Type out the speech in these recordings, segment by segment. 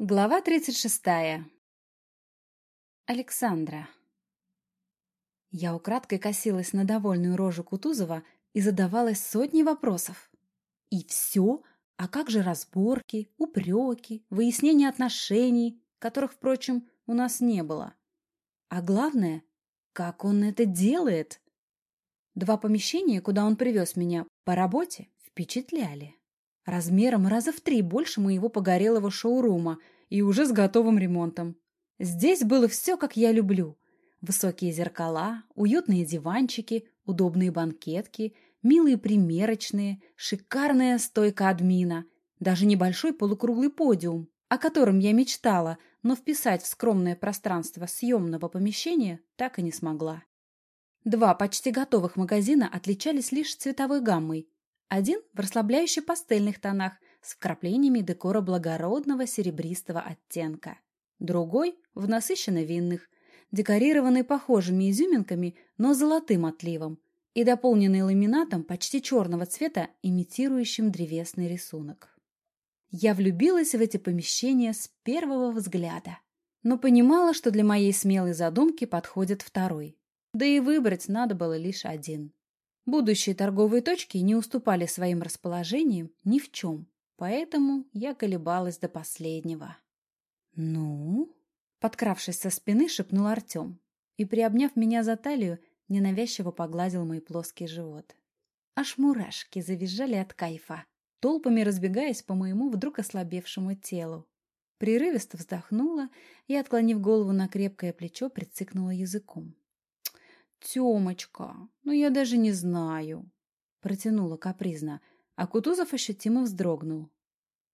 Глава 36. Александра. Я украдкой косилась на довольную рожу Кутузова и задавалась сотней вопросов. И все? А как же разборки, упреки, выяснение отношений, которых, впрочем, у нас не было? А главное, как он это делает? Два помещения, куда он привез меня по работе, впечатляли размером раза в три больше моего погорелого шоурума и уже с готовым ремонтом. Здесь было все, как я люблю. Высокие зеркала, уютные диванчики, удобные банкетки, милые примерочные, шикарная стойка админа, даже небольшой полукруглый подиум, о котором я мечтала, но вписать в скромное пространство съемного помещения так и не смогла. Два почти готовых магазина отличались лишь цветовой гаммой. Один в расслабляющих пастельных тонах с вкраплениями декора благородного серебристого оттенка. Другой в насыщенно-винных, декорированный похожими изюминками, но золотым отливом и дополненный ламинатом почти черного цвета, имитирующим древесный рисунок. Я влюбилась в эти помещения с первого взгляда, но понимала, что для моей смелой задумки подходит второй. Да и выбрать надо было лишь один. Будущие торговые точки не уступали своим расположением ни в чем, поэтому я колебалась до последнего. «Ну?» — подкравшись со спины, шепнул Артем и, приобняв меня за талию, ненавязчиво погладил мой плоский живот. Аж мурашки завизжали от кайфа, толпами разбегаясь по моему вдруг ослабевшему телу. Прерывисто вздохнула и, отклонив голову на крепкое плечо, прицикнула языком. «Темочка, ну я даже не знаю», — протянула капризно, а Кутузов ощутимо вздрогнул.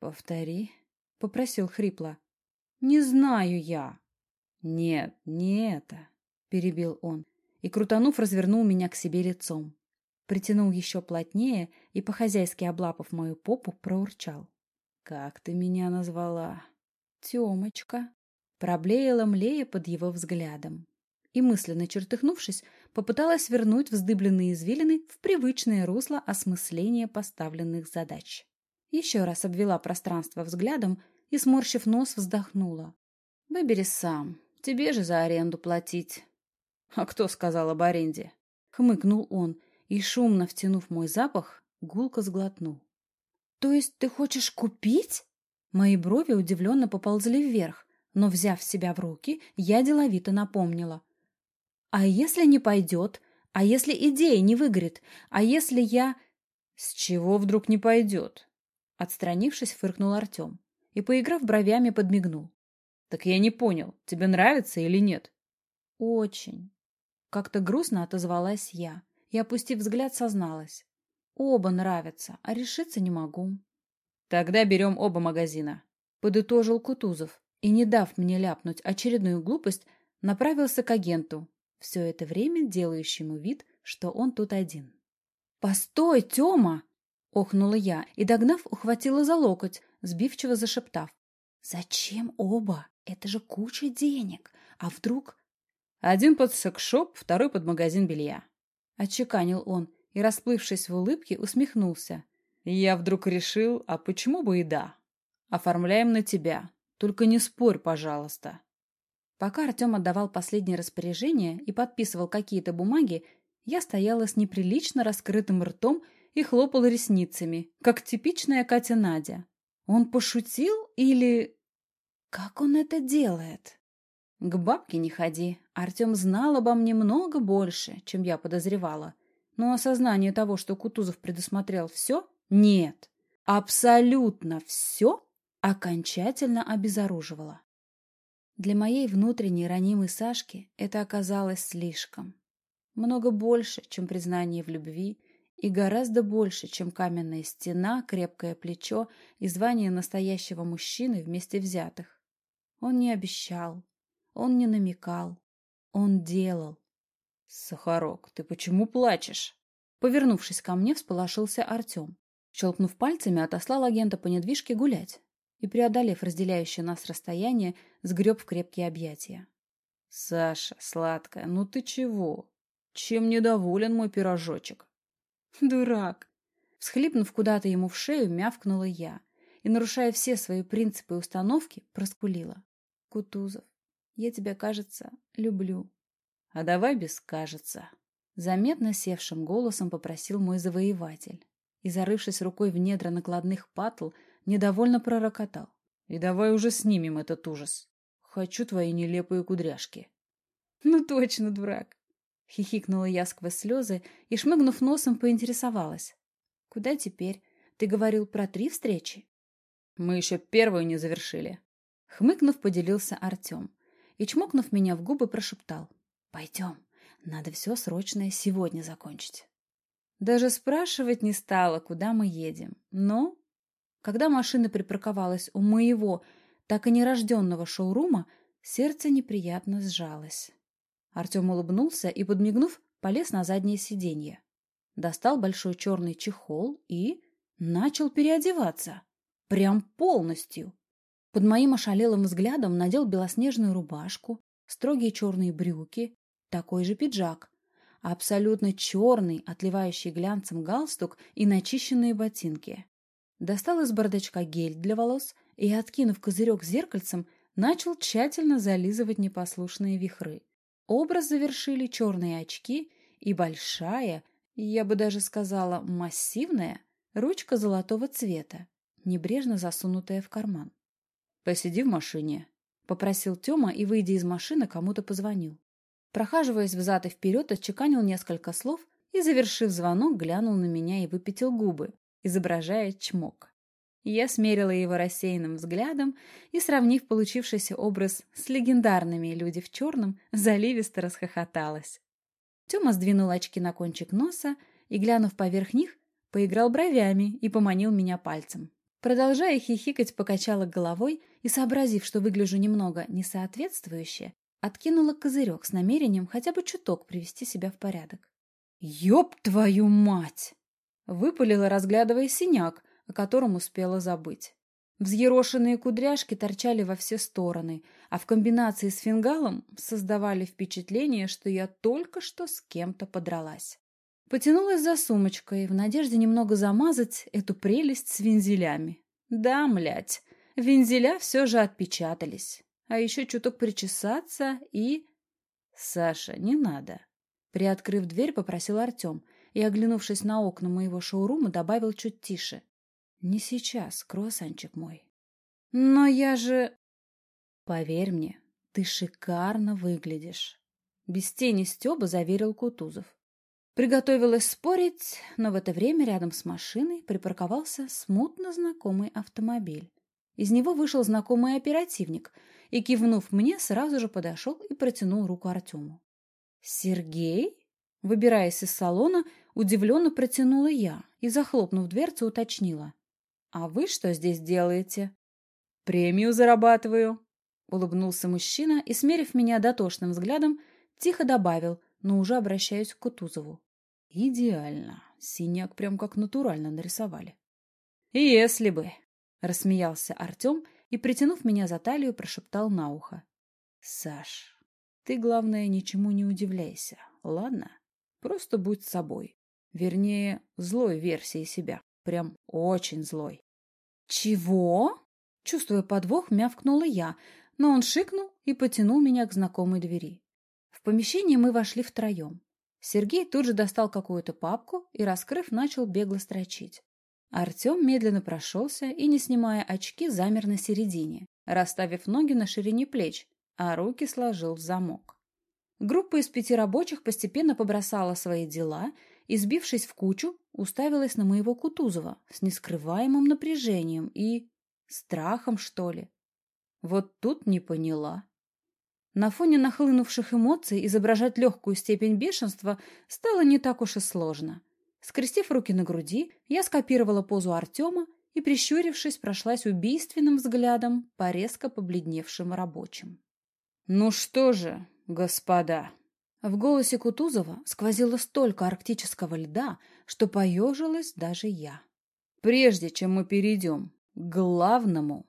«Повтори», — попросил хрипло. «Не знаю я». «Нет, не это», — перебил он, и, крутанув, развернул меня к себе лицом. Притянул еще плотнее и, по-хозяйски облапав мою попу, проурчал. «Как ты меня назвала?» «Темочка», — проблеяла млея под его взглядом и, мысленно чертыхнувшись, попыталась вернуть вздыбленные извилины в привычное русло осмысления поставленных задач. Еще раз обвела пространство взглядом и, сморщив нос, вздохнула. «Выбери сам. Тебе же за аренду платить». «А кто сказал об аренде?» Хмыкнул он и, шумно втянув мой запах, гулко сглотнул. «То есть ты хочешь купить?» Мои брови удивленно поползли вверх, но, взяв себя в руки, я деловито напомнила. А если не пойдет? А если идея не выгорит? А если я... С чего вдруг не пойдет? Отстранившись, фыркнул Артем и, поиграв бровями, подмигнул. Так я не понял, тебе нравится или нет? Очень. Как-то грустно отозвалась я и, опустив взгляд, созналась. Оба нравятся, а решиться не могу. Тогда берем оба магазина. Подытожил Кутузов и, не дав мне ляпнуть очередную глупость, направился к агенту, все это время делающему вид, что он тут один. «Постой, Тёма!» — охнула я и, догнав, ухватила за локоть, сбивчиво зашептав. «Зачем оба? Это же куча денег. А вдруг...» «Один под секшоп, второй под магазин белья», — отчеканил он и, расплывшись в улыбке, усмехнулся. «Я вдруг решил, а почему бы и да? Оформляем на тебя. Только не спорь, пожалуйста». Пока Артем отдавал последние распоряжения и подписывал какие-то бумаги, я стояла с неприлично раскрытым ртом и хлопала ресницами, как типичная Катя Надя. Он пошутил или... Как он это делает? К бабке не ходи. Артем знал обо мне много больше, чем я подозревала. Но осознание того, что Кутузов предусмотрел все, нет. Абсолютно все окончательно обезоруживало. Для моей внутренней ранимой Сашки это оказалось слишком. Много больше, чем признание в любви, и гораздо больше, чем каменная стена, крепкое плечо и звание настоящего мужчины вместе взятых. Он не обещал, он не намекал, он делал. «Сахарок, ты почему плачешь?» Повернувшись ко мне, всполошился Артем. Щелкнув пальцами, отослал агента по недвижке гулять и, преодолев разделяющее нас расстояние, сгреб в крепкие объятия. «Саша, сладкая, ну ты чего? Чем недоволен мой пирожочек?» «Дурак!» Всхлипнув куда-то ему в шею, мявкнула я и, нарушая все свои принципы и установки, проскулила. «Кутузов, я тебя, кажется, люблю». «А давай без «кажется». Заметно севшим голосом попросил мой завоеватель и, зарывшись рукой в недра накладных патл, недовольно пророкотал. «И давай уже снимем этот ужас. Хочу твои нелепые кудряшки». «Ну точно, дурак!» — хихикнула я сквозь слезы и, шмыгнув носом, поинтересовалась. «Куда теперь? Ты говорил про три встречи?» «Мы еще первую не завершили». Хмыкнув, поделился Артем и, чмокнув меня в губы, прошептал. «Пойдем, надо все срочное сегодня закончить». Даже спрашивать не стала, куда мы едем. Но, когда машина припарковалась у моего, так и нерожденного шоурума, сердце неприятно сжалось. Артем улыбнулся и, подмигнув, полез на заднее сиденье. Достал большой черный чехол и начал переодеваться. Прям полностью. Под моим ошалелым взглядом надел белоснежную рубашку, строгие черные брюки, такой же пиджак, абсолютно черный, отливающий глянцем галстук и начищенные ботинки. Достал из бардачка гель для волос и, откинув козырек зеркальцем, начал тщательно зализывать непослушные вихры. Образ завершили черные очки и большая, я бы даже сказала массивная, ручка золотого цвета, небрежно засунутая в карман. «Посиди в машине», — попросил Тёма и, выйдя из машины, кому-то позвонил. Прохаживаясь взад и вперед, отчеканил несколько слов и, завершив звонок, глянул на меня и выпятил губы, изображая чмок. Я смерила его рассеянным взглядом и, сравнив получившийся образ с легендарными «Люди в черном», заливисто расхохоталась. Тёма сдвинул очки на кончик носа и, глянув поверх них, поиграл бровями и поманил меня пальцем. Продолжая хихикать, покачала головой и, сообразив, что выгляжу немного несоответствующе, откинула козырек с намерением хотя бы чуток привести себя в порядок. «Ёб твою мать!» Выпалила, разглядывая синяк, о котором успела забыть. Взъерошенные кудряшки торчали во все стороны, а в комбинации с фингалом создавали впечатление, что я только что с кем-то подралась. Потянулась за сумочкой, в надежде немного замазать эту прелесть с вензелями. Да, млять, вензеля все же отпечатались а еще чуток причесаться и... «Саша, не надо!» Приоткрыв дверь, попросил Артем и, оглянувшись на окна моего шоурума, добавил чуть тише. «Не сейчас, круассанчик мой». «Но я же...» «Поверь мне, ты шикарно выглядишь», — без тени Стеба заверил Кутузов. Приготовилась спорить, но в это время рядом с машиной припарковался смутно знакомый автомобиль. Из него вышел знакомый оперативник и, кивнув мне, сразу же подошел и протянул руку Артему. «Сергей?» Выбираясь из салона, удивленно протянула я и, захлопнув дверцу, уточнила. «А вы что здесь делаете?» «Премию зарабатываю», — улыбнулся мужчина и, смерив меня дотошным взглядом, тихо добавил, но уже обращаясь к Кутузову. «Идеально. Синяк прям как натурально нарисовали». «Если бы», — рассмеялся Артем и, притянув меня за талию, прошептал на ухо. «Саш, ты, главное, ничему не удивляйся, ладно? Просто будь собой. Вернее, злой версией себя. Прям очень злой». «Чего?» Чувствуя подвох, мявкнула я, но он шикнул и потянул меня к знакомой двери. В помещение мы вошли втроем. Сергей тут же достал какую-то папку и, раскрыв, начал бегло строчить. Артем медленно прошелся и, не снимая очки, замер на середине, расставив ноги на ширине плеч, а руки сложил в замок. Группа из пяти рабочих постепенно побросала свои дела и, сбившись в кучу, уставилась на моего Кутузова с нескрываемым напряжением и... страхом, что ли. Вот тут не поняла. На фоне нахлынувших эмоций изображать легкую степень бешенства стало не так уж и сложно. Скрестив руки на груди, я скопировала позу Артема и, прищурившись, прошлась убийственным взглядом по резко побледневшим рабочим. «Ну что же, господа!» В голосе Кутузова сквозило столько арктического льда, что поежилась даже я. «Прежде чем мы перейдем к главному...»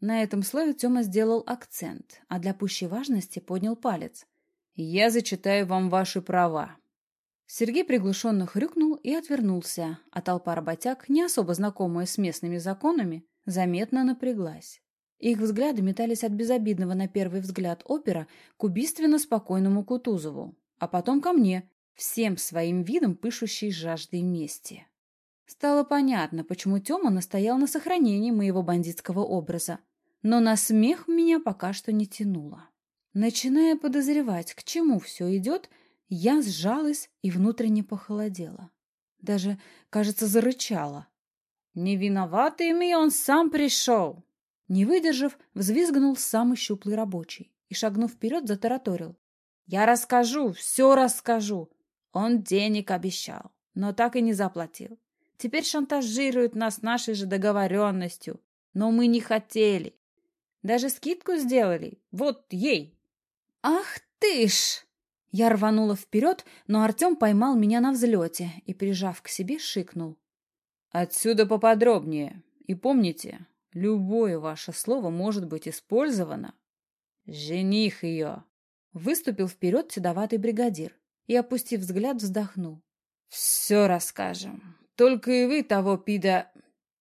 На этом слове Тёма сделал акцент, а для пущей важности поднял палец. «Я зачитаю вам ваши права. Сергей приглушенно хрюкнул и отвернулся, а толпа работяг, не особо знакомая с местными законами, заметно напряглась. Их взгляды метались от безобидного на первый взгляд опера к убийственно спокойному Кутузову, а потом ко мне, всем своим видом пышущей жаждой мести. Стало понятно, почему Тёма настоял на сохранении моего бандитского образа, но на смех меня пока что не тянуло. Начиная подозревать, к чему все идет, я сжалась и внутренне похолодела. Даже, кажется, зарычала. «Не виноватый он сам пришел!» Не выдержав, взвизгнул самый щуплый рабочий и, шагнув вперед, затараторил. «Я расскажу, все расскажу. Он денег обещал, но так и не заплатил. Теперь шантажирует нас нашей же договоренностью. Но мы не хотели. Даже скидку сделали. Вот ей!» «Ах ты ж!» Я рванула вперед, но Артем поймал меня на взлете и, прижав к себе, шикнул. «Отсюда поподробнее. И помните, Любое ваше слово может быть использовано. Жених ее. Выступил вперед седоватый бригадир и, опустив взгляд, вздохнул. Все расскажем. Только и вы того пида...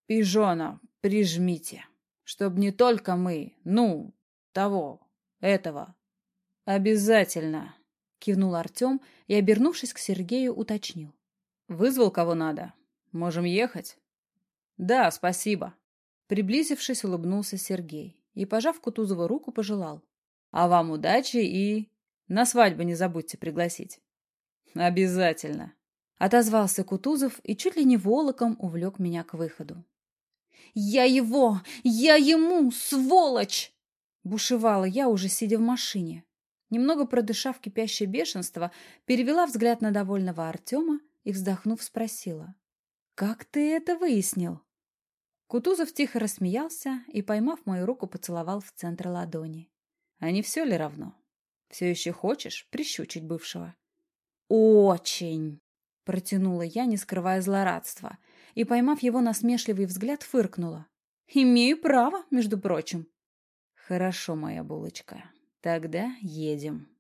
пижона прижмите. Чтоб не только мы, ну, того, этого. Обязательно. Кивнул Артем и, обернувшись к Сергею, уточнил. Вызвал кого надо. Можем ехать? Да, спасибо. Приблизившись, улыбнулся Сергей и, пожав Кутузову руку, пожелал. «А вам удачи и... на свадьбу не забудьте пригласить». «Обязательно», — отозвался Кутузов и чуть ли не волоком увлек меня к выходу. «Я его! Я ему! Сволочь!» Бушевала я, уже сидя в машине. Немного продышав кипящее бешенство, перевела взгляд на довольного Артема и, вздохнув, спросила. «Как ты это выяснил?» Кутузов тихо рассмеялся и, поймав мою руку, поцеловал в центр ладони. «А не все ли равно? Все еще хочешь прищучить бывшего?» «Очень!» — протянула я, не скрывая злорадства, и, поймав его насмешливый взгляд, фыркнула. «Имею право, между прочим». «Хорошо, моя булочка. Тогда едем».